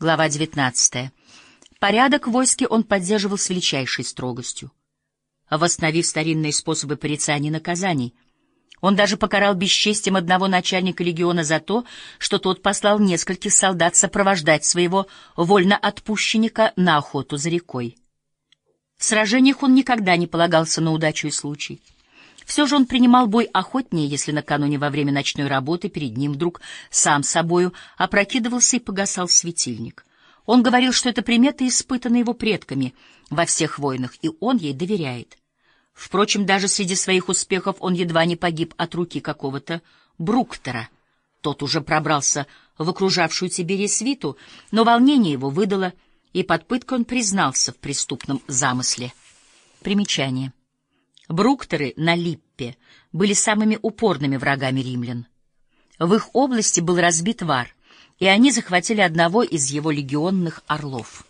Глава 19. Порядок в войске он поддерживал с величайшей строгостью, восстановив старинные способы порицания и наказаний. Он даже покарал бесчестием одного начальника легиона за то, что тот послал нескольких солдат сопровождать своего вольноотпущенника на охоту за рекой. В сражениях он никогда не полагался на удачу и случай. Все же он принимал бой охотнее, если накануне во время ночной работы перед ним вдруг сам собою опрокидывался и погасал светильник. Он говорил, что это примета испытана его предками во всех войнах, и он ей доверяет. Впрочем, даже среди своих успехов он едва не погиб от руки какого-то Бруктера. Тот уже пробрался в окружавшую Тибери свиту, но волнение его выдало, и под пыткой он признался в преступном замысле. Примечание. Бруктеры на Липпе были самыми упорными врагами римлян. В их области был разбит Вар, и они захватили одного из его легионных орлов.